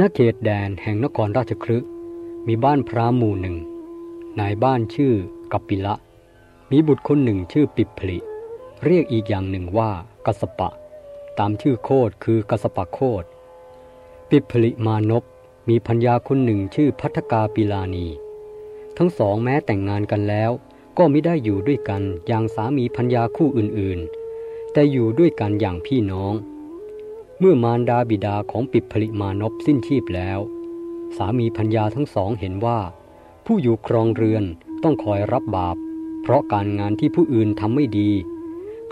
ณเขตแดนแห่งนครราชครึมีบ้านพระหมู่หนึ่ง นายบ้านชื่อกัปปิละ มีบุตรคนหนึ่งชื่อปิพลิ เรียกอีกอย่างหนึ่งว่ากัสปะ ตามชื่อโคดคือกัสปะโคดปิพลิมานพมีพัญญาคนหนึ่งชื่อพัทกาปิลานี ทั้งสองแม้แต่งงานกันแล้ว ก็ไม่ได้อยู่ด้วยกันอย่างสามีพัญญาคู่อื่นๆ แต่อยู่ด้วยกันอย่างพี่น้อง มื่อมารดาบิดาของปิพลิมานพสิ้นชีพแล้ว สามีพัญญาทั้งสองเห็นว่า ผู้อยู่ครองเรือนต้องคอยรับบาป เพราะการงานที่ผู้อื่นทำไม่ดี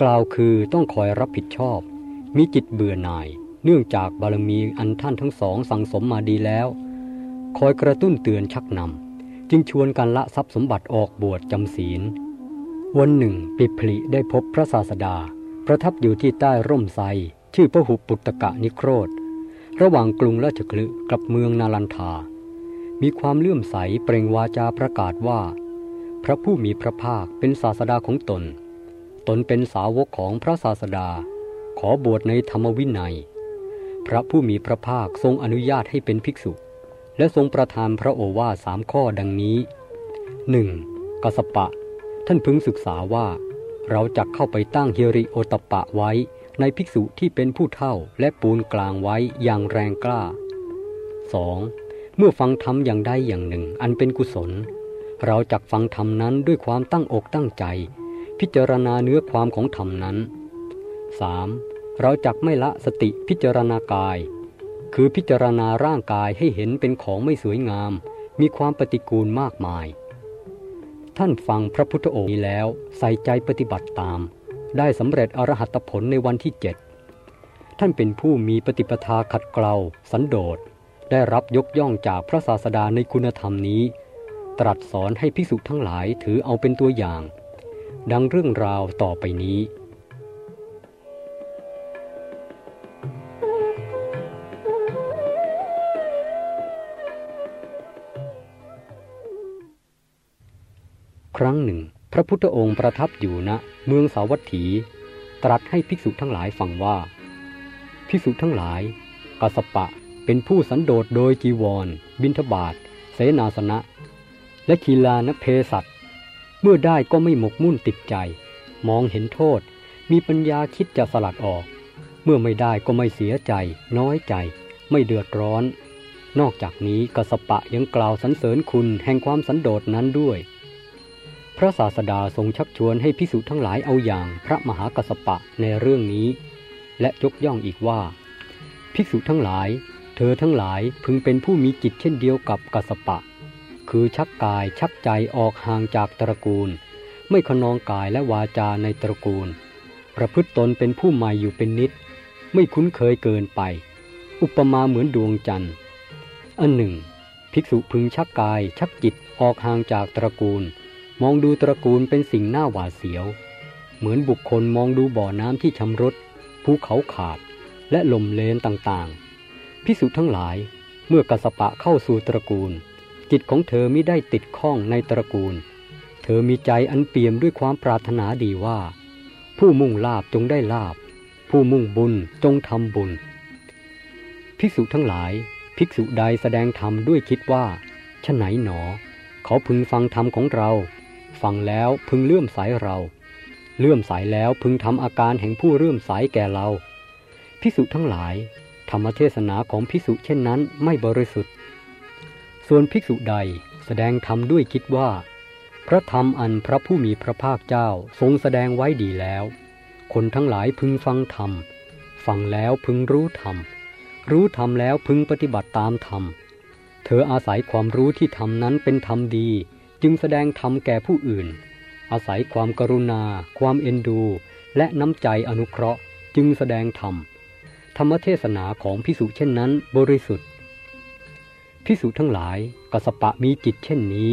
กล่าวคือต้องคอยรับผิดชอบ มีจิตเบื่อหน่าย เนื่องจากบารมีอันท่านทั้งสองสั่งสมมาดีแล้ว คอยกระตุ้นเตือนชักนำจึงชวนกันละทรัพย์สมบัติออกบวชจำศีล วันหนึ่ง ปิพลิได้พบพระศาสดา ประทับอยู่ที่ใต้ร่มไทร ชื่อพระหุปุตตกะนิโครธ ระหว่างกรุงราชคลึกับเมืองนาลันทา มีความเลื่อมใสเปล่งวาจาประกาศว่า พระผู้มีพระภาคเป็นศาสดาของตน ตนเป็นสาวกของพระศาสดา ขอบวชในธรรมวินัย พระผู้มีพระภาคทรงอนุญาตให้เป็นภิกษุ และทรงประทานพระโอวาสามข้อดังนี้ 1. กสปะ ท่านพึงศึกษาว่า เราจะเข้าไปตั้งเฮริโอตปะไว้ ในภิกษุที่เป็นผู้เท่าและปูนกลางไว้อย่างแรงกล้า 2. เมื่อฟังธรรมอย่างใดอย่างหนึ่งอันเป็นกุศล เราจักฟังธรรมนั้นด้วยความตั้งอกตั้งใจ พิจารณาเนื้อความของธรรมนั้น 3. เราจักไม่ละสติพิจารณากาย คือพิจารณาร่างกายให้เห็นเป็นของไม่สวยงาม มีความปฏิกูลมากมาย ท่านฟังพระพุทธโองค์นี้แล้วใส่ใจปฏิบัติตาม ได้สำเร็จอรหัตผลในวันที่เจ็ดท่านเป็นผู้มีปฏิปทาขัดเกลาสันโดษ ได้รับยกย่องจากพระศาสดาในคุณธรรมนี้ ตรัสสอนให้ภิกษุทั้งหลายถือเอาเป็นตัวอย่าง ดังเรื่องราวต่อไปนี้ครั้งหนึ่ง พระพุทธองค์ประทับอยู่ณนะเมืองสาวัตถี ตรัสให้ภิกษุทั้งหลายฟังว่า ภิกษุทั้งหลายกสปะเป็นผู้สันโดษโดยจีวร บินทบาทเสนาสนะ และคีลานเพสัตเมื่อได้ก็ไม่หมกมุ่นติดใจ มองเห็นโทษ มีปัญญาคิดจะสลัดออก เมื่อไม่ได้ก็ไม่เสียใจ น้อยใจ ไม่เดือดร้อน นอกจากนี้กสปะยังกล่าวสรรเสริญคุณแห่งความสันโดษนั้นด้วย ระศาสดาทรงชักชวนให้พิสุทั้งหลายเอาอย่างพระมหากัสปะในเรื่องนี้ และยกย่องอีกว่า ภิกษุทั้งหลาย เธอทั้งหลายพึงเป็นผู้มีจิตเช่นเดียวกับกัสปะ คือชักกายชักใจออกห่างจากตระกูล ไม่ขนองกายและวาจาในตระกูล ประพฤติตนเป็นผู้ใหม่อยู่เป็นนิด ไม่คุ้นเคยเกินไป อุปมาเหมือนดวงจันทร์อันหนึ่ง ภิกษุพึงชักกายชักจิตออกห่างจากตระกูล มองดูตระกูลเป็นสิ่งน่าหวาดเสียว เหมือนบุคคลมองดูบ่อน้ำที่ชำรุดภูเขาขาด และลมเลนต่างๆ พิสุทั้งหลายเมื่อกสปะเข้าสู่ตระกูล จิตของเธอไม่ได้ติดข้องในตระกูล เธอมีใจอันเปี่ยมด้วยความปรารถนาดีว่า ผู้มุ่งลาบจงได้ลาบ ผู้มุ่งบุญจงทำบุญ ภิกษุทั้งหลาย ภิกษุใดแสดงธรรมด้วยคิดว่าฉไหนหนอ เขาพึงฟังธรรมของเรา ฟังแล้วพึงเลื่อมใสเรา เลื่อมใสแล้วพึงทำอาการแห่งผู้เลื่อมใสแก่เราพิสุทั้งหลาย ธรรมเทศนาของพิสุเช่นนั้นไม่บริสุทธิ์ ส่วนภิกษุใดแสดงธรรมด้วยคิดว่า พระธรรมอันพระผู้มีพระภาคเจ้าทรงแสดงไว้ดีแล้ว คนทั้งหลายพึงฟังธรรมฟังแล้วพึงรู้ธรรมรู้ธรรมแล้วพึงปฏิบัติตามธรรมเธออาศัยความรู้ที่ธรรมนั้นเป็นธรรมดี จึงแสดงธรรมแก่ผู้อื่น อาศัยความกรุณา ความเอ็นดู และน้ำใจอนุเคราะห์ จึงแสดงธรรม ธรรมเทศนาของพิสุเช่นนั้นบริสุทธิ์พิสุทั้งหลายกสปะมีจิตเช่นนี้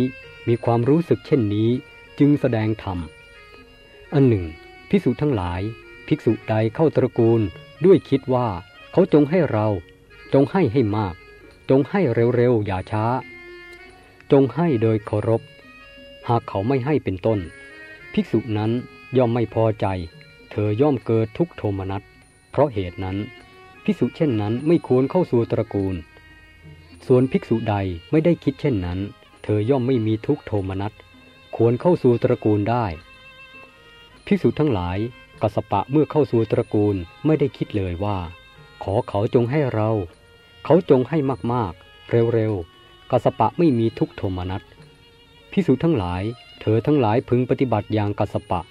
มีความรู้สึกเช่นนี้ จึงแสดงธรรม อันหนึ่งพิสุทั้งหลาย ภิกษุใดเข้าตระกูลด้วยคิดว่าเขาจงให้เรา จงให้ให้มาก จงให้เร็วๆอย่าช้า จงให้โดยเคารพ หากเขาไม่ให้เป็นต้น ภิกษุนั้นย่อมไม่พอใจ เธอย่อมเกิดทุกโทมนัส เพราะเหตุนั้น ภิกษุเช่นนั้นไม่ควรเข้าสู่ตระกูล ส่วนภิกษุใดไม่ได้คิดเช่นนั้น เธอย่อมไม่มีทุกโทมนัส ควรเข้าสู่ตระกูลได้ ภิกษุทั้งหลายกสปะเมื่อเข้าสู่ตระกูลไม่ได้คิดเลยว่า ขอเขาจงให้เรา เขาจงให้มากๆ เร็วๆกสปะไม่มีทุกโทมนัส ภิกษุทั้งหลาย เธอทั้งหลายพึงปฏิบัติอย่างกัสปะ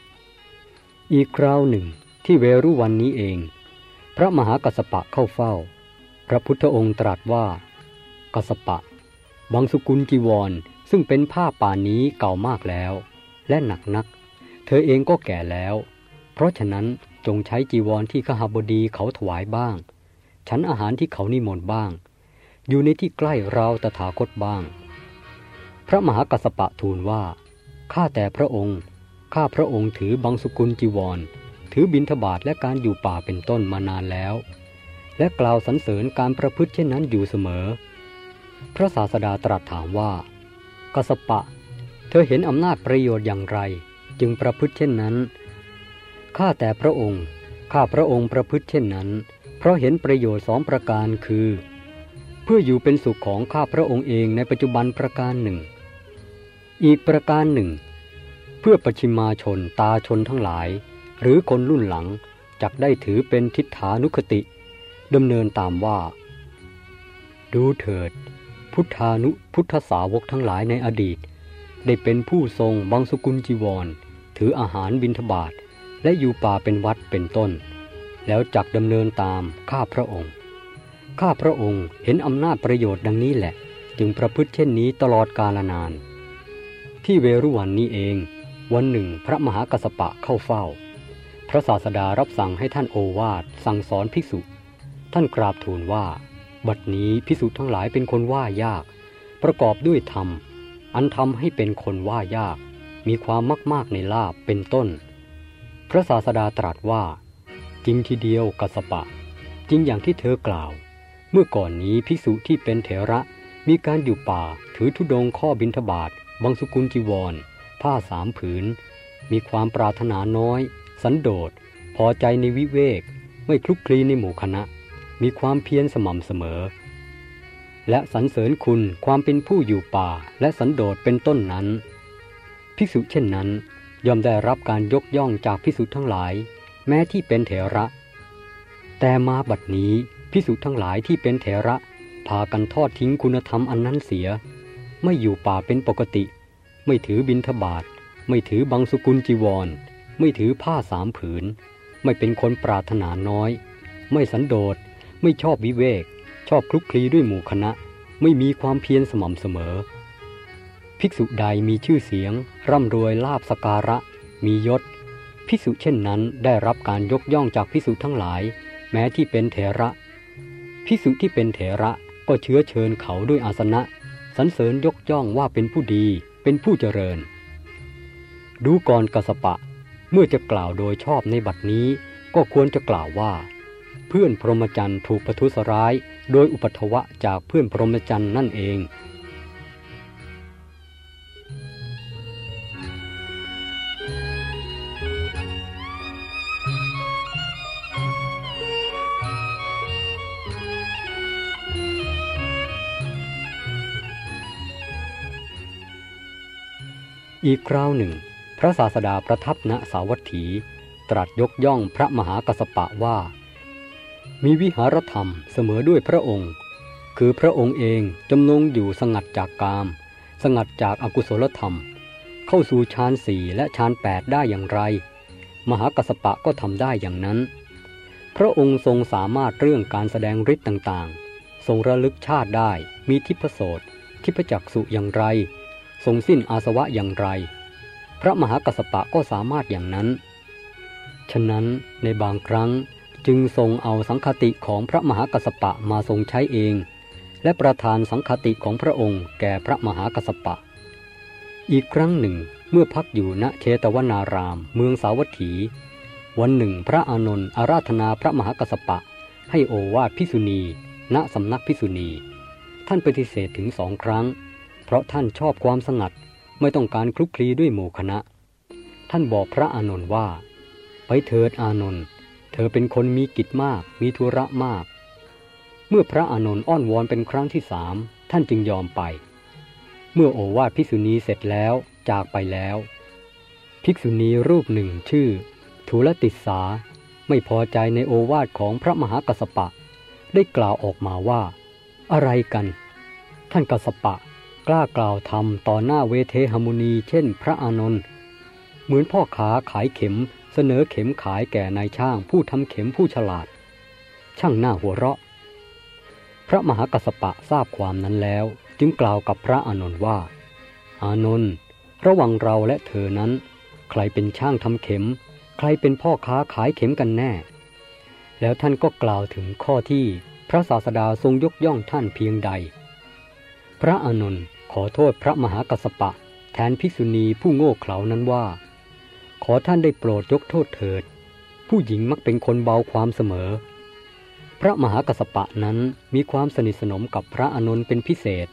อีกคราวหนึ่งที่เวรุวันนี้เอง พระมหากัสปะเข้าเฝ้า พระพุทธองค์ตรัสว่า กัสปะ บางสุกุลจีวรซึ่งเป็นผ้าป่านนี้เก่ามากแล้ว และหนักนัก เธอเองก็แก่แล้ว เพราะฉะนั้นจงใช้จีวรที่ขหบดีเขาถวายบ้าง ฉันอาหารที่เขานิมนต์บ้าง อยู่ในที่ใกล้เราตถาคตบ้าง พระมหากัสปะทูลว่า ข้าแต่พระองค์ ข้าพระองค์ถือบางสุกุลจีวร ถือบิณฑบาตและการอยู่ป่าเป็นต้นมานานแล้ว และกล่าวสรรเสริญการประพฤติเช่นนั้นอยู่เสมอ พระศาสดาตรัสถามว่า กัสปะ เธอเห็นอำนาจประโยชน์อย่างไร จึงประพฤติเช่นนั้น ข้าแต่พระองค์ ข้าพระองค์ประพฤติเช่นนั้น เพราะเห็นประโยชน์สองประการคือ เพื่ออยู่เป็นสุขของข้าพระองค์เองในปัจจุบันประการหนึ่ง อีกประการหนึ่ง เพื่อประชิมาชนตาชนทั้งหลาย หรือคนรุ่นหลังจักได้ถือเป็นทิฏฐานุคติดำเนินตามว่า ดูเถิด พุทธานุพุทธสาวกทั้งหลายในอดีต ได้เป็นผู้ทรงบางสกุลจีวร ถืออาหารบิณฑบาตและอยู่ป่าเป็นวัดเป็นต้น แล้วจักดำเนินตามข้าพระองค์ ข้าพระองค์เห็นอำนาจประโยชน์ดังนี้แหละ จึงประพฤติเช่นนี้ตลอดกาลนาน ที่เวรุวันนี้เอง วันหนึ่งพระมหากัสปะเข้าเฝ้า พระศาสดารับสั่งให้ท่านโอวาทสั่งสอนภิกษุ ท่านกราบทูลว่า บัดนี้ภิกษุทั้งหลายเป็นคนว่ายาก ประกอบด้วยธรรม อันทำให้เป็นคนว่ายาก มีความมากๆในลาบเป็นต้น พระศาสดาตรัสว่า จริงทีเดียวกัสปะ จริงอย่างที่เธอกล่าว เมื่อก่อนนี้ภิกษุที่เป็นเถระมีการอยู่ป่าถือธุดงข้อบิณฑบาต บางสุกุลจีวร ผ้าสามผืน มีความปรารถนาน้อย สันโดษ พอใจในวิเวก ไม่คลุกคลีในหมู่คณะ มีความเพียรสม่ำเสมอ และสรรเสริญคุณความเป็นผู้อยู่ป่าและสันโดษเป็นต้นนั้น ภิกษุเช่นนั้นย่อมได้รับการยกย่องจากภิกษุทั้งหลาย แม้ที่เป็นเถระ แต่มาบัดนี้ภิกษุทั้งหลายที่เป็นเถระ พากันทอดทิ้งคุณธรรมอันนั้นเสีย ไม่อยู่ป่าเป็นปกติ ไม่ถือบิณฑบาตไม่ถือบางสุกุลจีวร ไม่ถือผ้าสามผืน ไม่เป็นคนปรารถนาน้อย ไม่สันโดษ ไม่ชอบวิเวก ชอบคลุกคลีด้วยหมู่คณะ ไม่มีความเพียรสม่ำเสมอ ภิกษุใดมีชื่อเสียง ร่ำรวยลาบสการะ มียศ ภิกษุเช่นนั้นได้รับการยกย่องจากภิกษุทั้งหลาย แม้ที่เป็นเถระ ภิกษุที่เป็นเถระก็เชื้อเชิญเขาด้วยอาสนะ สรรเสริญยกย่องว่าเป็นผู้ดีเป็นผู้เจริญ ดูก่อนกสปะ เมื่อจะกล่าวโดยชอบในบัดนี้ก็ควรจะกล่าวว่า เพื่อนพรหมจรรย์ถูกประทุษร้าย โดยอุปัทวะจากเพื่อนพรหมจรรย์นั่นเอง อีกคราวหนึ่ง พระศาสดาประทับณสาวัตถี ตรัสยกย่องพระมหากัสปะว่า มีวิหารธรรมเสมอด้วยพระองค์ คือพระองค์เองจำนงอยู่สงัดจากกาม สงัดจากอากุศลธรรม เข้าสู่ฌานสี่และฌานแปดได้อย่างไร มหากัสปะก็ทำได้อย่างนั้น พระองค์ทรงสามารถเรื่องการแสดงฤทธิ์ต่างๆ ทรงระลึกชาติได้มีทิพโสตทิพจักสุอย่างไร ทรงสิ้นอาสวะอย่างไร พระมหากัสปะก็สามารถอย่างนั้น ฉะนั้นในบางครั้งจึงทรงเอาสังคติของพระมหากัสปะมาทรงใช้เอง และประทานสังคติของพระองค์แก่พระมหากัสปะ อีกครั้งหนึ่งเมื่อพักอยู่ณเชตวนาราม เมืองสาวัตถี วันหนึ่งพระอานนท์อาราธนาพระมหากัสปะ ให้โอวาทพิสุณี ณสำนักพิสุณี ท่านปฏิเสธถึงสองครั้ง เพราะท่านชอบความสงัดไม่ต้องการคลุกคลีด้วยหมู่คณะ ท่านบอกพระอานนท์ว่า ไปเถิดอานนท์เธอเป็นคนมีกิจมาก มีธุระมาก เมื่อพระอานนท์อ้อนวอนเป็นครั้งที่สามท่านจึงยอมไป เมื่อโอวาทภิกษุณีเสร็จแล้วจากไปแล้ว ภิกษุณีรูปหนึ่งชื่อทุลติสาไม่พอใจในโอวาทของพระมหากัสปะ ได้กล่าวออกมาว่า อะไรกัน ท่านกัสปะ กล้ากล่าวทำต่อหน้าเวเทหมุนีเช่นพระอานนท์เหมือนพ่อค้าขายเข็มเสนอเข็มขายแก่นายช่างผู้ทำเข็มผู้ฉลาด ช่างหน้าหัวเราะ พระมหากัสปะทราบความนั้นแล้ว จึงกล่าวกับพระอานนท์ว่า อานนท์ระหว่างเราและเธอนั้น ใครเป็นช่างทำเข็ม ใครเป็นพ่อค้าขายเข็มกันแน่ แล้วท่านก็กล่าวถึงข้อที่พระศาสดาทรงยกย่องท่านเพียงใด พระอานนท์ ขอโทษพระมหากัสปะ แทนภิกษุณีผู้โง่เขลานั้นว่า ขอท่านได้โปรดยกโทษเถิด ผู้หญิงมักเป็นคนเบาความเสมอ พระมหากัสปะนั้นมีความสนิทสนมกับพระอานนท์เป็นพิเศษ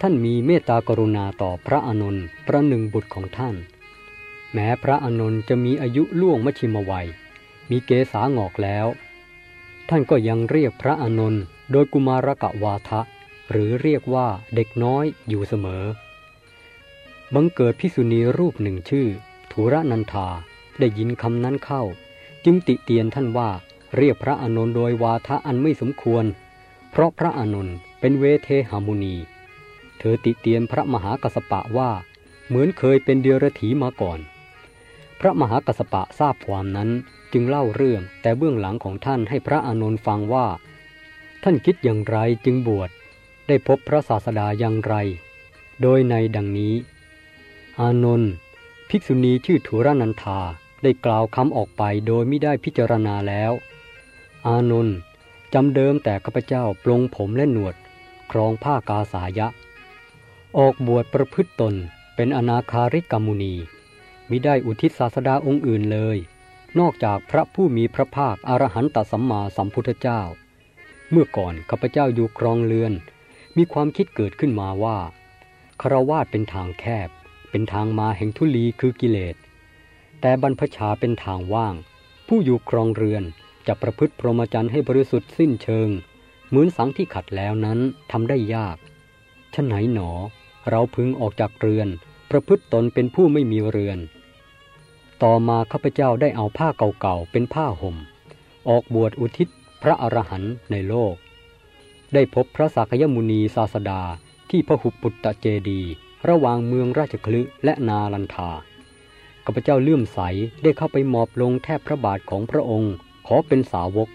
ท่านมีเมตตากรุณาต่อพระอานนท์ประหนึ่งบุตรของท่าน แม้พระอานนท์จะมีอายุล่วงมชิมวัย มีเกษางอกแล้ว ท่านก็ยังเรียกพระอานนท์โดยกุมารกะวาทะ หรือเรียกว่าเด็กน้อยอยู่เสมอ บังเกิดพิสุณีรูปหนึ่งชื่อธุระนันทาได้ยินคำนั้นเข้า จึงติเตียนท่านว่าเรียกพระอานนท์โดยวาทะอันไม่สมควร เพราะพระอานนท์เป็นเวเทหามุนี เธอติเตียนพระมหากัสปะว่า เหมือนเคยเป็นเดียรถีมาก่อน พระมหากัสปะทราบความนั้นจึงเล่าเรื่องแต่เบื้องหลังของท่านให้พระอานนท์ฟังว่า ท่านคิดอย่างไรจึงบวช ได้พบพระศาสดาอย่างไร โดยในดังนี้ อานนท์ภิกษุณีชื่อธุรนันทาได้กล่าวคำออกไปโดยไม่ได้พิจารณาแล้ว อานนท์จำเดิมแต่ข้าพเจ้าปลงผมและหนวด ครองผ้ากาสายะ ออกบวชประพฤติตนเป็นอนาคาริกามุนีมิได้อุทิศศาสดาองค์อื่นเลย นอกจากพระผู้มีพระภาคอรหันตสัมมาสัมพุทธเจ้า เมื่อก่อนข้าพเจ้าอยู่ครองเรือน มีความคิดเกิดขึ้นมาว่าคารวาสเป็นทางแคบ เป็นทางมาแห่งทุลีคือกิเลส แต่บรรพชาเป็นทางว่าง ผู้อยู่ครองเรือนจะประพฤติพรหมจรรย์ให้บริสุทธิ์สิ้นเชิง เหมือนสังที่ขัดแล้วนั้นทำได้ยากฉะไหนหนอ เราพึงออกจากเรือน ประพฤติตนเป็นผู้ไม่มีเรือน ต่อมาข้าพเจ้าได้เอาผ้าเก่าๆเป็นผ้าห่ม ออกบวชอุทิศพระอรหันต์ในโลก ได้พบพระสักยมุนีศาสดาที่พระหุปุตตะเจดี ระหว่างเมืองราชคลึและนาลันทาข้าพเจ้าเลื่อมใสได้เข้าไปหมอบลงแทบพระบาทของพระองค์ ขอเป็นสาวก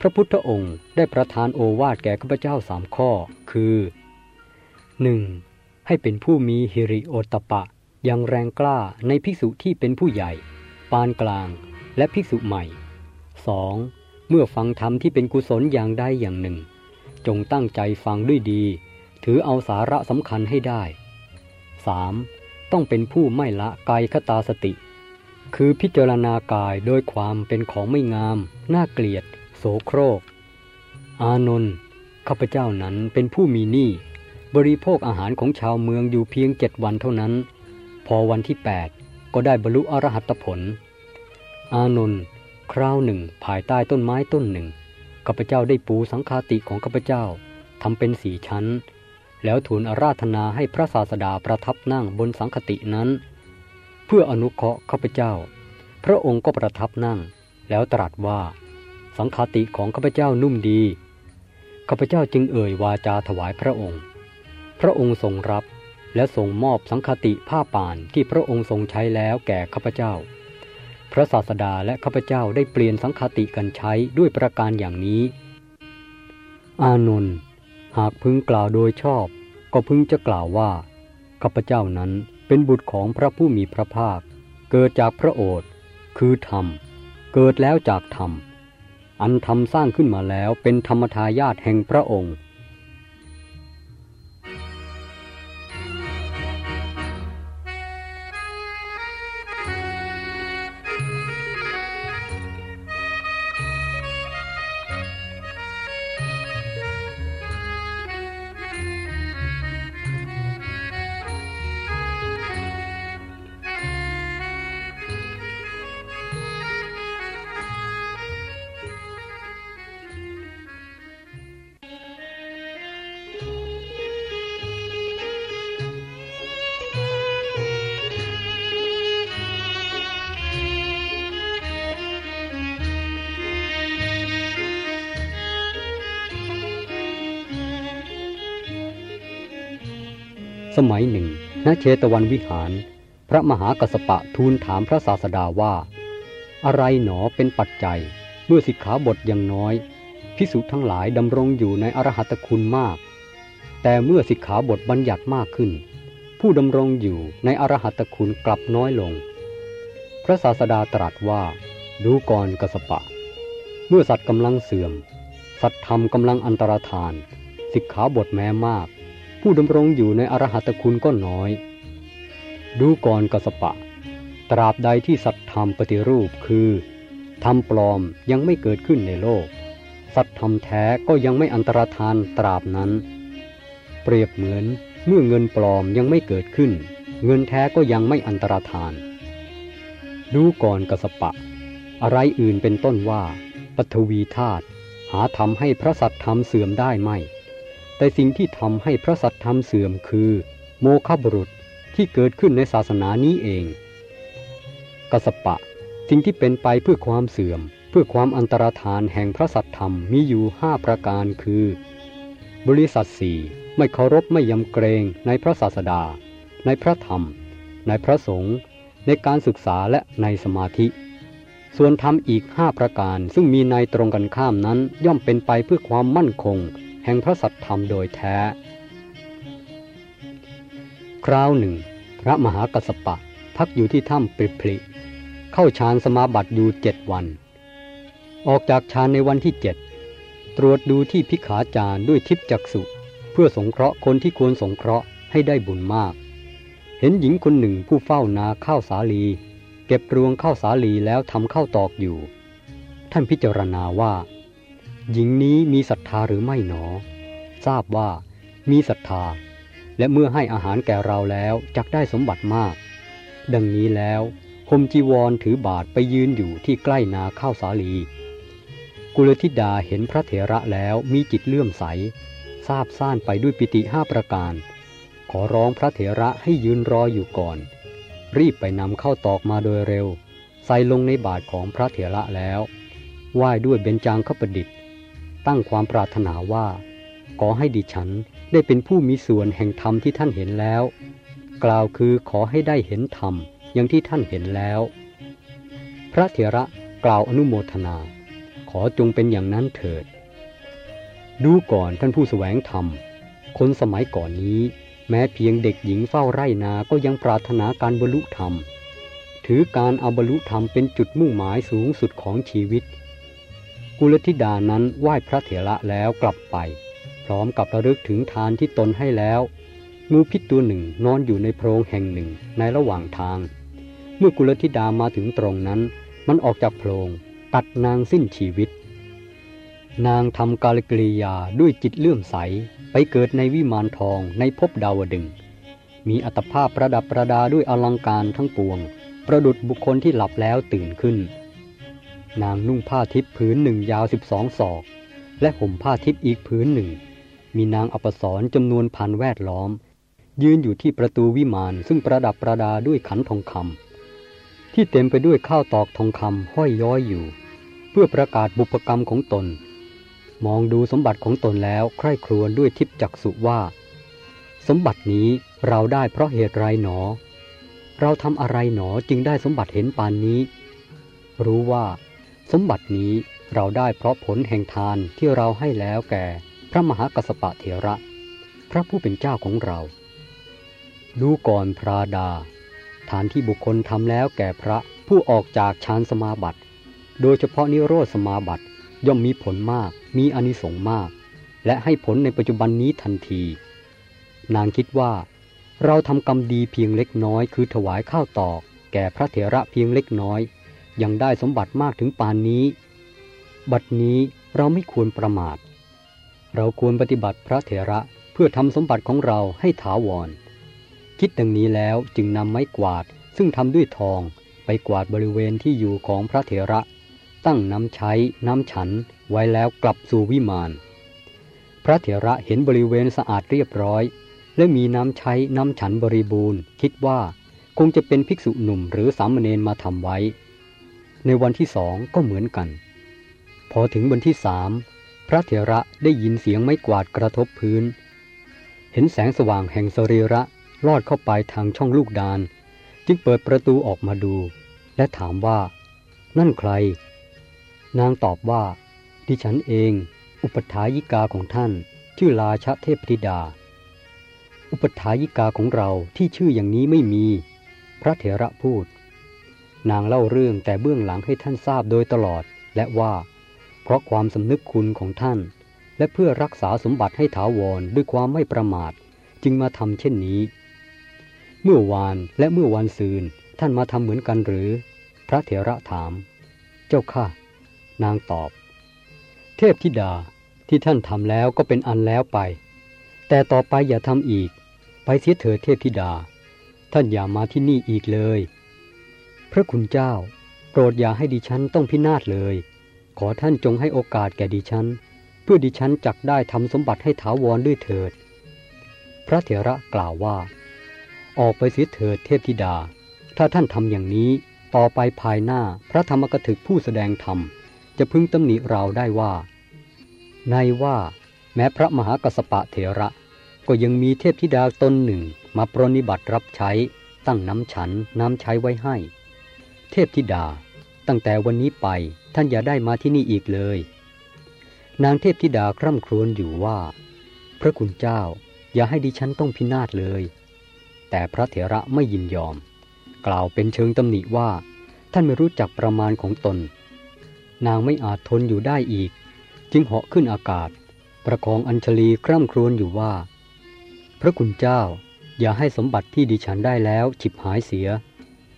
พระพุทธองค์ได้ประทานโอวาทแก่ข้าพเจ้าสามข้อ คือ 1. ให้เป็นผู้มีฮิริโอตปะอย่างแรงกล้าในภิกษุที่เป็นผู้ใหญ่ ปานกลาง และภิกษุใหม่ 2. เมื่อฟังธรรมที่เป็นกุศลอย่างใดอย่างหนึ่ง จงตั้งใจฟังด้วยดี ถือเอาสาระสำคัญให้ได้ 3. ต้องเป็นผู้ไม่ละกายคตาสติ คือพิจารณากายโดยความเป็นของไม่งาม น่าเกลียด โสโครก อานนท์ข้าพเจ้านั้นเป็นผู้มีหนี้บริโภคอาหารของชาวเมืองอยู่เพียงเจ็ดวันเท่านั้น พอวันที่ 8 ก็ได้บรรลุอรหัตผล อานนท์คราวหนึ่งภายใต้ต้นไม้ต้นหนึ่ง ข้าพเจ้าได้ปูสังฆาติของข้าพเจ้าทำเป็นสี่ชั้น แล้วทูลอาราธนาให้พระศาสดาประทับนั่งบนสังคตินั้น เพื่ออนุเคราะห์ข้าพเจ้า พระองค์ก็ประทับนั่ง แล้วตรัสว่า สังฆาติของข้าพเจ้านุ่มดีข้าพเจ้าจึงเอ่ยวาจาถวายพระองค์ พระองค์ทรงรับและทรงมอบสังฆาติผ้าป่านที่พระองค์ทรงใช้แล้วแก่ข้าพเจ้า พระศาสดาและข้าพเจ้าได้เปลี่ยนสังฆาติกันใช้ด้วยประการอย่างนี้ อานนท์หากพึงกล่าวโดยชอบ ก็พึงจะกล่าวว่าข้าพเจ้านั้นเป็นบุตรของพระผู้มีพระภาค เกิดจากพระโอษฐ์คือธรรม เกิดแล้วจากธรรม อันธรรมสร้างขึ้นมาแล้วเป็นธรรมทายาทแห่งพระองค์ เชตวันวิหาร พระมหากัสปะทูลถามพระศาสดาว่า อะไรหนอเป็นปัจจัย เมื่อสิกขาบทยังน้อยพิสุทั้งหลายดำรงอยู่ในอรหัตคุณมาก แต่เมื่อสิกขาบทบัญญัติมากขึ้น ผู้ดำรงอยู่ในอรหัตคุณกลับน้อยลง พระศาสดาตรัสว่า ดูก่อนกสปะ เมื่อสัตว์กำลังเสื่อม สัตธรรมกำลังอันตรธาน สิกขาบทแม้มาก ผู้ดำรงอยู่ในอรหัตคุณก็น้อย ดูก่อนกสปะ ตราบใดที่สัตธรรมปฏิรูปคือธรรมปลอมยังไม่เกิดขึ้นในโลก สัตธรรมแท้ก็ยังไม่อันตรธานตราบนั้น เปรียบเหมือนเมื่อเงินปลอมยังไม่เกิดขึ้น เงินแท้ก็ยังไม่อันตรธาน ดูก่อนกสปะ อะไรอื่นเป็นต้นว่าปฐวีธาตุหาทำให้พระสัตธรรมเสื่อมได้ไม่ แต่สิ่งที่ทำให้พระสัตธรรมเสื่อมคือ โมฆะบุรุษ ที่เกิดขึ้นในศาสนานี้เอง กสปะสิ่งที่เป็นไปเพื่อความเสื่อม เพื่อความอันตรธานแห่งพระสัตธรรมมีอยู่ห้าประการคือ บริษัทสี่ไม่เคารพไม่ยำเกรงในพระศาสดา ในพระธรรม ในพระสงฆ์ในการศึกษาและในสมาธิ ส่วนธรรมอีกห้าประการซึ่งมีในตรงกันข้ามนั้นย่อมเป็นไปเพื่อความมั่นคง แห่งพระสัตธรรมโดยแท้ คราวหนึ่ง พระมหากัสปะพักอยู่ที่ถ้ำปริพลิเข้าฌานสมาบัติอยู่เจ็ดวัน ออกจากฌานในวันที่เจ็ดตรวจดูที่พิขาจารด้วยทิพจักสุเพื่อสงเคราะห์คนที่ควรสงเคราะห์ให้ได้บุญมาก เห็นหญิงคนหนึ่งผู้เฝ้านาข้าวสาลี เก็บรวงข้าวสาลีแล้วทำข้าวตอกอยู่ ท่านพิจารณาว่า หญิงนี้มีศรัทธาหรือไม่หนอ ทราบว่ามีศรัทธา และเมื่อให้อาหารแก่เราแล้วจักได้สมบัติมาก ดังนี้แล้วคมจีวรถือบาทไปยืนอยู่ที่ใกล้นาข้าวสาลี กุลธิดาเห็นพระเถระแล้วมีจิตเลื่อมใสทราบซ่านไปด้วยปิติห้าประการ ขอร้องพระเถระให้ยืนรออยู่ก่อน รีบไปนำเข้าตอกมาโดยเร็ว ใส่ลงในบาทของพระเถระแล้วไหว้ด้วยเบญจางคประดิษฐ์ ตั้งความปรารถนาว่า ขอให้ดิฉันได้เป็นผู้มีส่วนแห่งธรรมที่ท่านเห็นแล้ว กล่าวคือขอให้ได้เห็นธรรมอย่างที่ท่านเห็นแล้ว พระเถระกล่าวอนุโมทนา ขอจงเป็นอย่างนั้นเถิด ดูก่อนท่านผู้แสวงธรรม คนสมัยก่อนนี้ แม้เพียงเด็กหญิงเฝ้าไร่นาก็ยังปรารถนาการบรรลุธรรม ถือการเอาบรรลุธรรมเป็นจุดมุ่งหมายสูงสุดของชีวิต กุลธิดานั้นไหว้พระเถระแล้วกลับไป ร้อมกับระลึกถึงทานที่ตนให้แล้ว งูพิษตัวหนึ่งนอนอยู่ในโพรงแห่งหนึ่งในระหว่างทาง เมื่อกุลธิดามาถึงตรงนั้น มันออกจากโพรงตัดนางสิ้นชีวิต นางทำกาลกิริยาด้วยจิตเลื่อมใสไปเกิดในวิมานทองในภพดาวดึง มีอัตภาพประดับประดาด้วยอลังการทั้งปวง ประดุดบุคคลที่หลับแล้วตื่นขึ้น นางนุ่งผ้าทิพย์ผืนหนึ่งยาวสิบสองศอก และห่มผ้าทิพย์อีกผืนหนึ่ง มีนางอปสรจำนวนพันแวดล้อม ยืนอยู่ที่ประตูวิมานซึ่งประดับประดาด้วยขันทองคำที่เต็มไปด้วยข้าวตอกทองคำห้อยย้อยอยู่ เพื่อประกาศบุพกรรมของตน มองดูสมบัติของตนแล้วใคร่ครวญด้วยทิพจักสุว่า สมบัตินี้เราได้เพราะเหตุไรหนอ เราทำอะไรหนอจึงได้สมบัติเห็นปานนี้ รู้ว่า สมบัตินี้เราได้เพราะผลแห่งทานที่เราให้แล้วแก่ พระมหากัสปะเถระ พระผู้เป็นเจ้าของเรา ดูก่อนพระดา ฐานที่บุคคลทำแล้วแก่พระผู้ออกจากฌานสมาบัติ โดยเฉพาะนิโรธสมาบัติย่อมมีผลมาก มีอนิสงส์มาก และให้ผลในปัจจุบันนี้ทันที นางคิดว่า เราทำกรรมดีเพียงเล็กน้อย คือถวายข้าวตอก แก่พระเถระเพียงเล็กน้อย ยังได้สมบัติมากถึงปานนี้ บัดนี้เราไม่ควรประมาท เราควรปฏิบัติพระเถระเพื่อทำสมบัติของเราให้ถาวร คิดดังนี้แล้วจึงนำไม้กวาดซึ่งทำด้วยทองไปกวาดบริเวณที่อยู่ของพระเถระ ตั้งน้ำใช้น้ำฉันไว้แล้วกลับสู่วิมาน พระเถระเห็นบริเวณสะอาดเรียบร้อย และมีน้ำใช้น้ำฉันบริบูรณ์ คิดว่าคงจะเป็นภิกษุหนุ่มหรือสามเณรมาทำไว้ ในวันที่สองก็เหมือนกัน พอถึงวันที่สาม ระเถระได้ยินเสียงไม้กวาดกระทบพื้น เห็นแสงสว่างแห่งสรีระลอดเข้าไปทางช่องลูกดาน จึงเปิดประตูออกมาดู และถามว่า นั่นใคร นางตอบว่า ดิฉันเอง อุปถายิกาของท่าน ชื่อราชเทพธิดา อุปถายิกาของเราที่ชื่ออย่างนี้ไม่มี พระเถระพูด นางเล่าเรื่องแต่เบื้องหลังให้ท่านทราบโดยตลอดและว่า เพราะความสำนึกคุณของท่าน และเพื่อรักษาสมบัติให้ถาวรด้วยความไม่ประมาท จึงมาทำเช่นนี้ เมื่อวานและเมื่อวันซืนท่านมาทำเหมือนกันหรือ พระเถระถาม เจ้าค่ะ นางตอบ เทพธิดาที่ท่านทำแล้วก็เป็นอันแล้วไป แต่ต่อไปอย่าทำอีก ไปเสียเถิดเทพธิดา ท่านอย่ามาที่นี่อีกเลย พระคุณเจ้า โปรดอย่าให้ดิฉันต้องพินาศเลย ขอท่านจงให้โอกาสแก่ดิฉัน เพื่อดิฉันจักได้ทำสมบัติให้ถาวรด้วยเถิด พระเถระกล่าวว่า ออกไปเสียเถิดเทพธิดา ถ้าท่านทำอย่างนี้ต่อไปภายหน้าพระธรรมกถึกผู้แสดงธรรม จะพึงตำหนิเราได้ว่า ในว่า แม้พระมหากัสปะเถระก็ยังมีเทพธิดาตนหนึ่งมาปรนิบัติรับใช้ ตั้งน้ำฉันน้ำใช้ไว้ให้ เทพธิดา ตั้งแต่วันนี้ไป ท่านอย่าได้มาที่นี่อีกเลย นางเทพธิดาคร่ำครวญอยู่ว่า พระคุณเจ้าอย่าให้ดิฉันต้องพินาศเลย แต่พระเถระไม่ยินยอม กล่าวเป็นเชิงตำหนิว่า ท่านไม่รู้จักประมาณของตน นางไม่อาจทนอยู่ได้อีก จึงเหาะขึ้นอากาศ ประคองอัญชลีคร่ำครวญอยู่ว่า พระคุณเจ้าอย่าให้สมบัติที่ดิฉันได้แล้วฉิบหายเสีย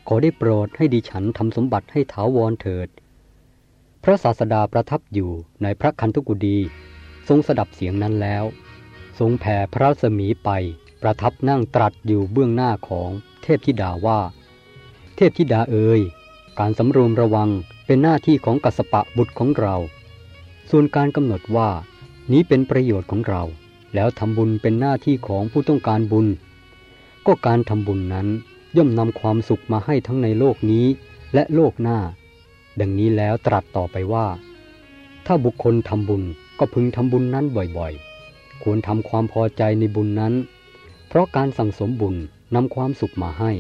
ขอได้โปรดให้ดิฉันทำสมบัติให้ถาวรเถิด พระศาสดาประทับอยู่ในพระคันธกุฎีทรงสดับเสียงนั้นแล้ว ทรงแผ่พระสมีไปประทับนั่งตรัสอยู่เบื้องหน้าของเทพธิดาว่า เทพธิดาเอ๋ยการสำรวมระวังเป็นหน้าที่ของกัสปะบุตรของเรา ส่วนการกำหนดว่า นี้เป็นประโยชน์ของเรา แล้วทำบุญเป็นหน้าที่ของผู้ต้องการบุญ ก็การทำบุญนั้นย่อมนำความสุขมาให้ทั้งในโลกนี้และโลกหน้า ดังนี้แล้วตรัสต่อไปว่า ถ้าบุคคลทำบุญก็พึงทำบุญนั้นบ่อยๆ ควรทำความพอใจในบุญนั้น เพราะการสั่งสมบุญนำความสุขมาให้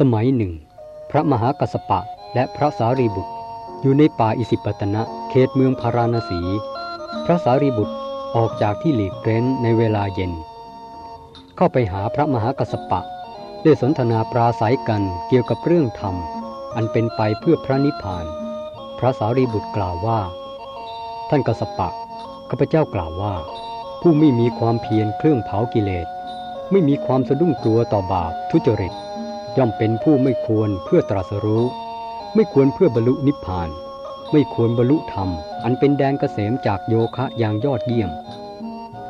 สมัยหนึ่ง พระมหากัสสปะและพระสารีบุตร อยู่ในป่าอิสิปตนะเขตเมืองพาราณสี พระสารีบุตรออกจากที่หลีกเร้นในเวลาเย็น เข้าไปหาพระมหากัสสปะ ได้สนทนาปราศัยกันเกี่ยวกับเรื่องธรรม อันเป็นไปเพื่อพระนิพพาน พระสารีบุตรกล่าวว่า ท่านกัสสปะข้าพเจ้ากล่าวว่า ผู้ไม่มีความเพียรเครื่องเผากิเลส ไม่มีความสะดุ้งกลัวต่อบาปทุจริต ย่อมเป็นผู้ไม่ควรเพื่อตรัสรู้ ไม่ควรเพื่อบรรลุนิพพาน ไม่ควรบรรลุธรรม อันเป็นแดนเกษมจากโยคะอย่างยอดเยี่ยม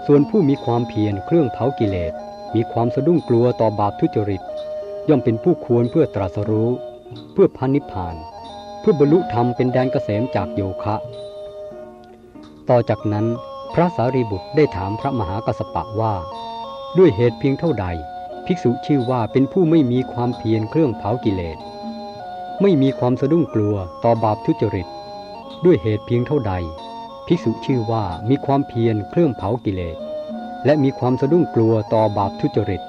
ส่วนผู้มีความเพียรเครื่องเผากิเลส มีความสะดุ้งกลัวต่อบาปทุจริต ย่อมเป็นผู้ควรเพื่อตรัสรู้ เพื่อพันนิพพาน เพื่อบรรลุธรรมเป็นแดนเกษมจากโยคะ ต่อจากนั้นพระสารีบุตรได้ถามพระมหากัสสปะว่า ด้วยเหตุเพียงเท่าใด ภิกษุชื่อว่าเป็นผู้ไม่มีความเพียรเครื่องเผากิเลส ไม่มีความสะดุ้งกลัวต่อบาปทุจริต ด้วยเหตุเพียงเท่าใด ภิกษุชื่อว่ามีความเพียรเครื่องเผากิเลส และมีความสะดุ้งกลัวต่อบาปทุจริต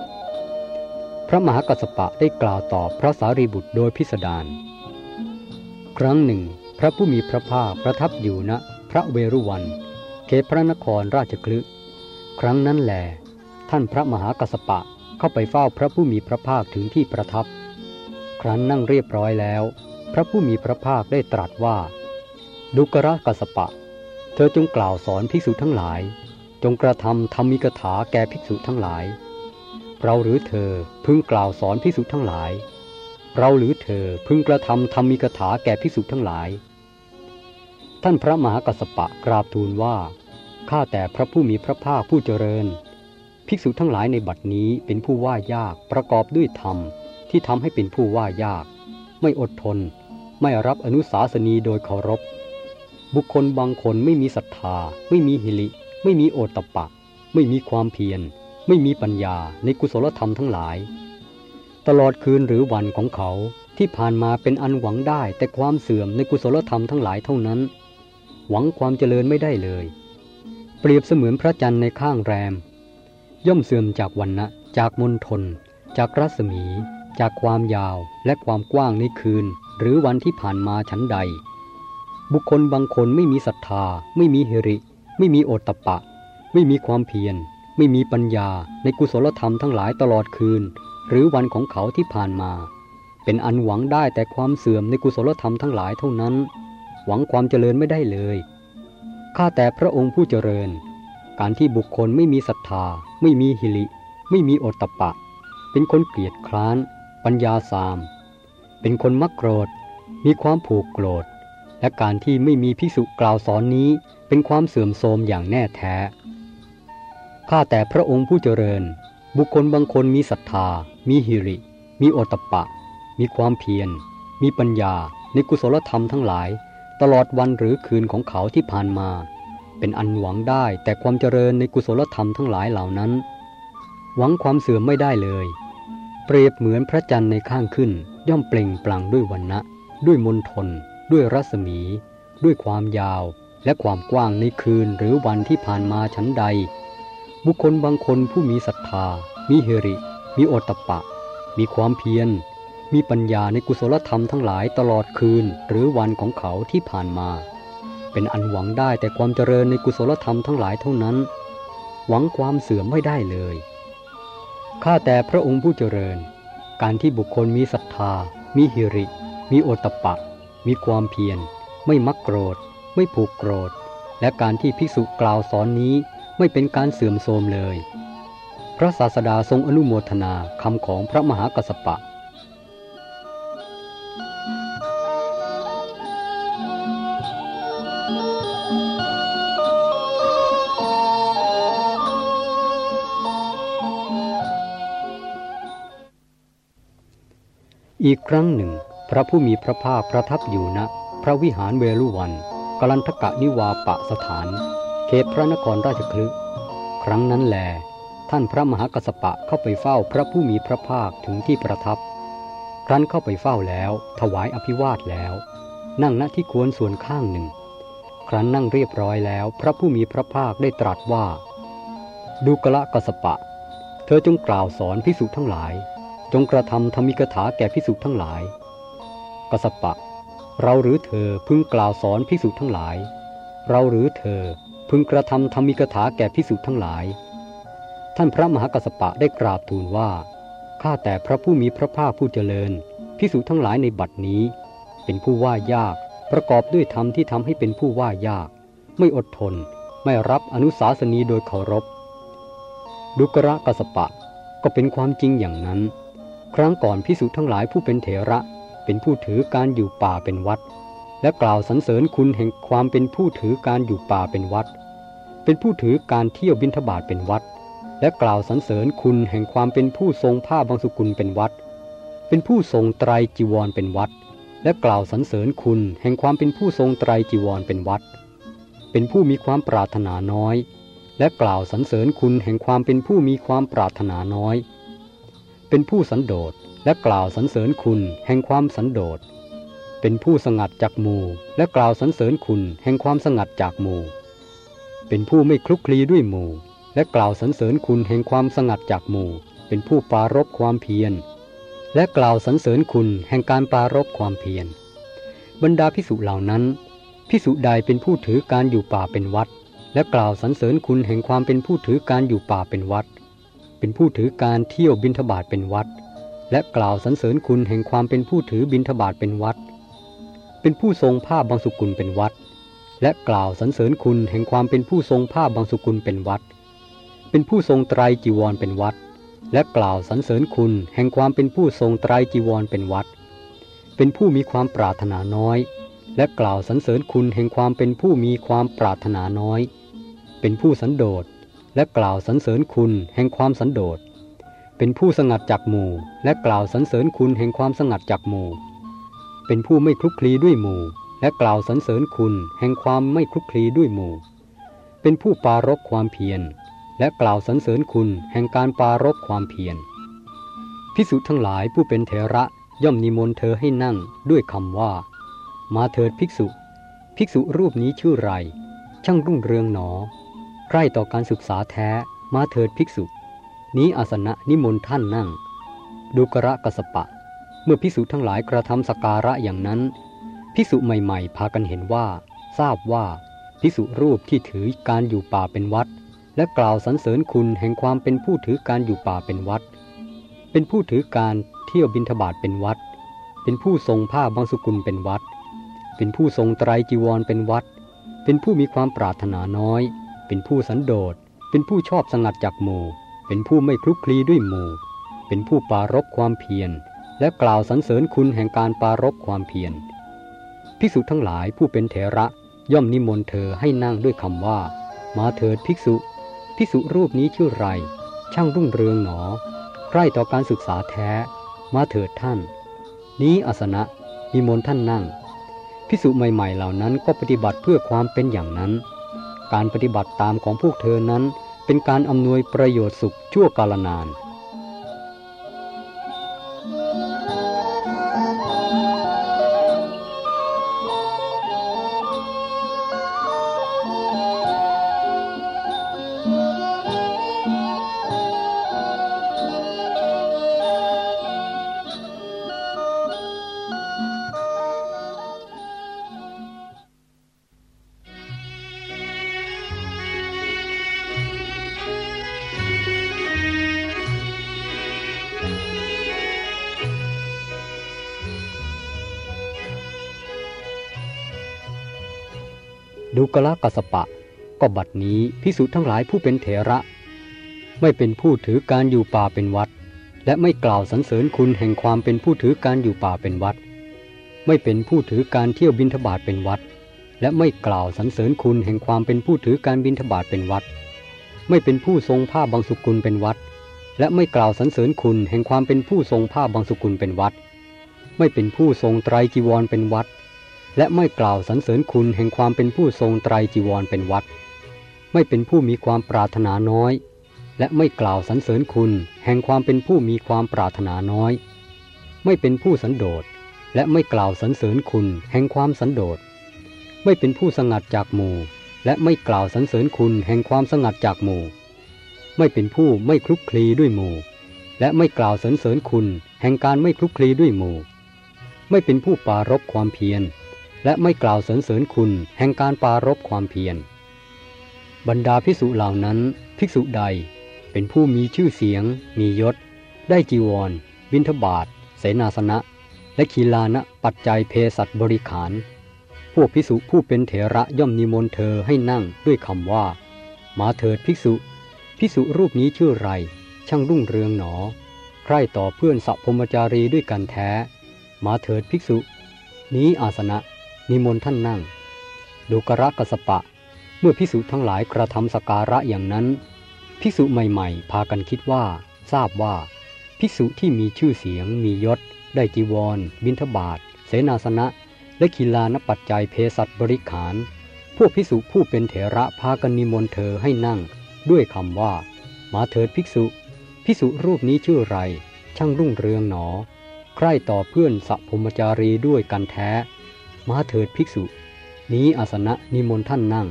พระมหากัสสปะได้กล่าวตอบพระสารีบุตรโดยพิสดารครั้งหนึ่ง พระผู้มีพระภาคประทับอยู่ณพระเวรุวันเขตพระนครราชคลึครั้งนั้นแหลท่านพระมหากัสสปะ เข้าไปเฝ้าพระผู้มีพระภาคถึงที่ประทับ ครั้นนั่งเรียบร้อยแล้ว พระผู้มีพระภาคได้ตรัสว่า ดุกระกัสสปะ เธอจงกล่าวสอนภิกษุทั้งหลาย จงกระทำธรรมิกถาแก่ภิกษุทั้งหลาย เราหรือเธอพึงกล่าวสอนภิกษุทั้งหลาย เราหรือเธอพึงกระทำธรรมิกถาแก่ภิกษุทั้งหลาย ท่านพระมหากัสสปะกราบทูลว่าข้าแต่พระผู้มีพระภาคผู้เจริญ ภิกษุทั้งหลายในบัดนี้เป็นผู้ว่ายากประกอบด้วยธรรมที่ทำให้เป็นผู้ว่ายาก ไม่อดทน ไม่รับอนุสาสนีโดยเคารพ บุคคลบางคนไม่มีศรัทธา ไม่มีหิริ ไม่มีโอตตะปะ ไม่มีความเพียร ไม่มีปัญญาในกุศลธรรมทั้งหลาย ตลอดคืนหรือวันของเขาที่ผ่านมาเป็นอันหวังได้แต่ความเสื่อมในกุศลธรรมทั้งหลายเท่านั้น หวังความเจริญไม่ได้เลย เปรียบเสมือนพระจันทร์ในข้างแรม ย่อมเสื่อมจากวันนะจากมณฑลจากรัศมี จากความยาวและความกว้างในคืน หรือวันที่ผ่านมาชั้นใด บุคคลบางคนไม่มีศรัทธา ไม่มีเฮริ ไม่มีโอตตะปะ ไม่มีความเพียร ไม่มีปัญญาในกุศลธรรมทั้งหลายตลอดคืน หรือวันของเขาที่ผ่านมา เป็นอันหวังได้แต่ความเสื่อมในกุศลธรรมทั้งหลายเท่านั้น หวังความเจริญไม่ได้เลยข้าแต่พระองค์ผู้เจริญ การที่บุคคลไม่มีศรัทธา ไม่มีหิริไม่มีโอตปะ เป็นคนเกลียดคร้าน ปัญญาสาม เป็นคนมักโกรธ มีความผูกโกรธ และการที่ไม่มีภิกษุกล่าวสอนนี้เป็นความเสื่อมโทรมอย่างแน่แท้ ข้าแต่พระองค์ผู้เจริญ บุคคลบางคนมีศรัทธา มีหิริ มีโอตปะ มีความเพียร มีปัญญาในกุศลธรรมทั้งหลาย ตลอดวันหรือคืนของเขาที่ผ่านมา เป็นอันหวังได้แต่ความเจริญในกุศลธรรมทั้งหลายเหล่านั้น หวังความเสื่อมไม่ได้เลย เปรียบเหมือนพระจันทร์ในข้างขึ้น ย่อมเปล่งปลั่งด้วยวันนะด้วยมนทน ด้วยรัศมี ด้วยความยาว และความกว้างในคืนหรือวันที่ผ่านมาชั้นใด บุคคลบางคนผู้มีศรัทธา มีเฮริ มีโอตตะปะ มีความเพียร มีปัญญาในกุศลธรรมทั้งหลายตลอดคืนหรือวันของเขาที่ผ่านมา เป็นอันหวังได้แต่ความเจริญในกุศลธรรมทั้งหลายเท่านั้น หวังความเสื่อมไม่ได้เลย ข้าแต่พระองค์ผู้เจริญ การที่บุคคลมีศรัทธา มีหิริ มีโอตตะปะ มีความเพียร ไม่มักโกรธ ไม่ผูกโกรธ และการที่ภิกษุกล่าวสอนนี้ไม่เป็นการเสื่อมโทรมเลย พระศาสดาทรงอนุโมทนาคำของพระมหากัสสปะ อีกครั้งหนึ่ง พระผู้มีพระภาคประทับอยู่ณพระวิหารเวลุวันกลันทกะนิวาปะสถาน เขตพระนครราชคลึครั้งนั้นแล ท่านพระมหากัสปะเข้าไปเฝ้าพระผู้มีพระภาคถึงที่ประทับ ครั้นเข้าไปเฝ้าแล้ว ถวายอภิวาทแล้ว นั่งณที่ควรส่วนข้างหนึ่ง ครั้นนั่งเรียบร้อยแล้ว พระผู้มีพระภาคได้ตรัสว่า ดูกละกัสปะ เธอจงกล่าวสอนพิสุทั้งหลาย จงกระทำธรรมิกถาแก่พิสุทั้งหลายกสสปะ เราหรือเธอพึงกล่าวสอนพิสุทั้งหลาย เราหรือเธอพึงกระทำธรรมิกถาแก่พิสุทั้งหลาย ท่านพระมหากสสปะได้กราบทูลว่า ข้าแต่พระผู้มีพระภาคผู้เจริญพิสุทั้งหลายในบัดนี้ เป็นผู้ว่ายาก ประกอบด้วยธรรมที่ทำให้เป็นผู้ว่ายาก ไม่อดทน ไม่รับอนุสาสนีโดยเคารพ ดุกระกสปะก็เป็นความจริงอย่างนั้น ครั้งก่อนพิสุทั้งหลายผู้เป็นเถระ เป็นผู้ถือการอยู่ป่าเป็นวัด และกล่าวสรรเสริญคุณแห่งความเป็นผู้ถือการอยู่ป่าเป็นวัด เป็นผู้ถือการเที่ยวบิณฑบาตเป็นวัด และกล่าวสรรเสริญคุณแห่งความเป็นผู้ทรงผ้าบางสุกุลเป็นวัด เป็นผู้ทรงไตรจีวรเป็นวัด และกล่าวสรรเสริญคุณแห่งความเป็นผู้ทรงไตรจีวรเป็นวัด เป็นผู้มีความปรารถนาน้อย และกล่าวสรรเสริญคุณแห่งความเป็นผู้มีความปรารถนาน้อย เป็นผู้สันโดษและกล่าวสรรเสริญคุณแห่งความสันโดษ เป็นผู้สงัดจากหมู่ และกล่าวสรรเสริญคุณแห่งความสงัดจากหมู่ เป็นผู้ไม่คลุกคลีด้วยหมู่ และกล่าวสรรเสริญคุณแห่งความสงัดจากหมู่ เป็นผู้ปรารบความเพียร และกล่าวสรรเสริญคุณแห่งการปรารบความเพียร บรรดาพิสุเหล่านั้นพิสุใดเป็นผู้ถือการอยู่ป่าเป็นวัด และกล่าวสรรเสริญคุณแห่งความเป็นผู้ถือการอยู่ป่าเป็นวัด เป็นผู้ถือการเที่ยวบินทบาทเป็นวัด และกล่าวสรรเสริญคุณแห่งความเป็นผู้ถือบินทบาทเป็นวัด เป็นผู้ทรงผ้าบางสุกุลเป็นวัด และกล่าวสรรเสริญคุณแห่งความเป็นผู้ทรงผ้าบางสุกุลเป็นวัด เป็นผู้ทรงไตรจีวรเป็นวัด และกล่าวสรรเสริญคุณแห่งความเป็นผู้ทรงไตรจีวรเป็นวัด เป็นผู้มีความปรารถนาน้อย และกล่าวสรรเสริญคุณแห่งความเป็นผู้มีความปรารถนาน้อย เป็นผู้สันโดษ และกล่าวสรรเสริญคุณแห่งความสันโดษ เป็นผู้สงัดจากหมู่ และกล่าวสรรเสริญคุณแห่งความสงัดจากหมู่ เป็นผู้ไม่คลุกคลีด้วยหมู่ และกล่าวสรรเสริญคุณแห่งความไม่คลุกคลีด้วยหมู่ เป็นผู้ปารบความเพียร และกล่าวสรรเสริญคุณแห่งการปารบความเพียรพิสุทั้งหลายผู้เป็นเถระย่อมนิมนต์เธอให้นั่งด้วยคำว่า มาเถิดภิกษุ ภิกษุรูปนี้ชื่อไร ช่างรุ่งเรืองหนอ ใกล้ต่อการศึกษาแท้มาเถิดภิกษุ นี้อาสนะนิมนต์ท่านนั่ง ดูกระกสปะ เมื่อภิกษุทั้งหลายกระทำสการะอย่างนั้น ภิกษุใหม่ๆ พากันเห็นว่า ทราบว่าภิกษุรูปที่ถือการอยู่ป่าเป็นวัด และกล่าวสรรเสริญคุณแห่งความเป็นผู้ถือการอยู่ป่าเป็นวัด เป็นผู้ถือการเที่ยวบินทบาทเป็นวัด เป็นผู้ทรงผ้าบางสุกุลเป็นวัด เป็นผู้ทรงไตรจีวรเป็นวัด เป็นผู้มีความปรารถนาน้อย เป็นผู้สันโดษ เป็นผู้ชอบสงัดจากหมู่ เป็นผู้ไม่คลุกคลีด้วยหมู่ เป็นผู้ปารบความเพียร และกล่าวสรรเสริญคุณแห่งการปารบความเพียรภิกษุทั้งหลายผู้เป็นเถระย่อมนิมนต์เธอให้นั่งด้วยคำว่า มาเถิดภิกษุ ภิกษุรูปนี้ชื่อไร ช่างรุ่งเรืองหนอ ใกล้ต่อการศึกษาแท้ มาเถิดท่าน นี้อาสนะนิมนต์ท่านนั่งภิกษุใหม่ๆเหล่านั้นก็ปฏิบัติเพื่อความเป็นอย่างนั้น การปฏิบัติตามของพวกเธอนั้น เป็นการอำนวยประโยชน์สุขชั่วกาลนาน ดูกละกัสปะ ก็บัดนี้พิสุทั้งหลายผู้เป็นเถระ ไม่เป็นผู้ถือการอยู่ป่าเป็นวัด และไม่กล่าวสรรเสริญคุณแห่งความเป็นผู้ถือการอยู่ป่าเป็นวัด ไม่เป็นผู้ถือการเที่ยวบินทบาทเป็นวัด และไม่กล่าวสรรเสริญคุณแห่งความเป็นผู้ถือการบินทบาทเป็นวัด ไม่เป็นผู้ทรงผ้าบางสุกุลเป็นวัด และไม่กล่าวสรรเสริญคุณแห่งความเป็นผู้ทรงผ้าบางสุกุลเป็นวัด ไม่เป็นผู้ทรงไตรจีวรเป็นวัด และไม่กล่าวสรรเสริญคุณแห่งความเป็นผู้ทรงไตรจีวรเป็นวัด ไม่เป็นผู้มีความปรารถนาน้อย และไม่กล่าวสรรเสริญคุณแห่งความเป็นผู้มีความปรารถนาน้อย ไม่เป็นผู้สันโดษ และไม่กล่าวสรรเสริญคุณแห่งความสันโดษ ไม่เป็นผู้สงัดจากหมู่ และไม่กล่าวสรรเสริญคุณแห่งความสงัดจากหมู่ ไม่เป็นผู้ไม่คลุกคลีด้วยหมู่ และไม่กล่าวสรรเสริญคุณแห่งการไม่คลุกคลีด้วยหมู่ ไม่เป็นผู้ปารบความเพียร และไม่กล่าวสรรเสริญคุณแห่งการปารบความเพียร บรรดาภิกษุเหล่านั้นภิกษุใดเป็นผู้มีชื่อเสียง มียศ ได้จีวร บิณฑบาตเสนาสนะ และขีลานะปัจจัยเพศัตบริขาร พวกภิกษุผู้เป็นเถระย่อมนิมนต์เธอให้นั่งด้วยคำว่า มาเถิดภิกษุ ภิกษุรูปนี้ชื่อไร ช่างรุ่งเรืองหนอ ใคร่ต่อเพื่อนสัพพมจารีด้วยกันแท้ มาเถิดภิกษุ นี้อาสนะ นิมนต์ท่านนั่งดูกระกสปะ เมื่อพิสุทั้งหลายกระทำสการะอย่างนั้นพิสุใหม่ๆ พากันคิดว่า ทราบว่าพิสุที่มีชื่อเสียง มียศ ได้จีวร บิณฑบาตเสนาสนะ และกีฬานปัจจัยเพศัตบริขาร พวกพิสุผู้เป็นเถระพากันนิมนต์เธอให้นั่ง ด้วยคำว่า มาเถิดภิกษุ พิสุรูปนี้ชื่อไร ช่างรุ่งเรืองหนอ ใคร่ต่อเพื่อนสัพพมจารีด้วยกันแท้ มาเถิดภิกษุ นี้อาสนะนิมนต์ท่านนั่ง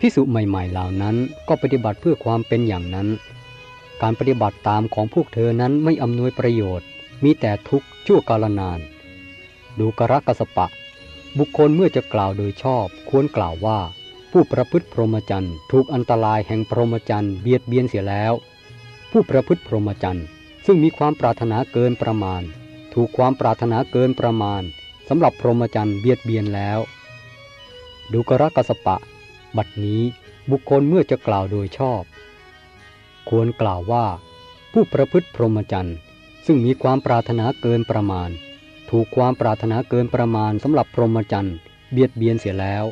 ภิกษุใหม่ๆเหล่านั้นก็ปฏิบัติเพื่อความเป็นอย่างนั้น การปฏิบัติตามของพวกเธอนั้นไม่อำนวยประโยชน์ มีแต่ทุกข์ชั่วกาลนาน ดูกรกสปะ บุคคลเมื่อจะกล่าวโดยชอบ ควรกล่าวว่า ผู้ประพฤติพรหมจรรย์ถูกอันตรายแห่งพรหมจรรย์เบียดเบียนเสียแล้ว ผู้ประพฤติพรหมจรรย์ซึ่งมีความปรารถนาเกินประมาณ ถูกความปรารถนาเกินประมาณ สำหรับพรหมจรรย์เบียดเบียนแล้ว ดูกรกสปะ บัดนี้บุคคลเมื่อจะกล่าวโดยชอบ ควรกล่าวว่า ผู้ประพฤติพรหมจรรย์ซึ่งมีความปรารถนาเกินประมาณ ถูกความปรารถนาเกินประมาณสำหรับพรหมจรรย์เบียดเบียนเสียแล้ว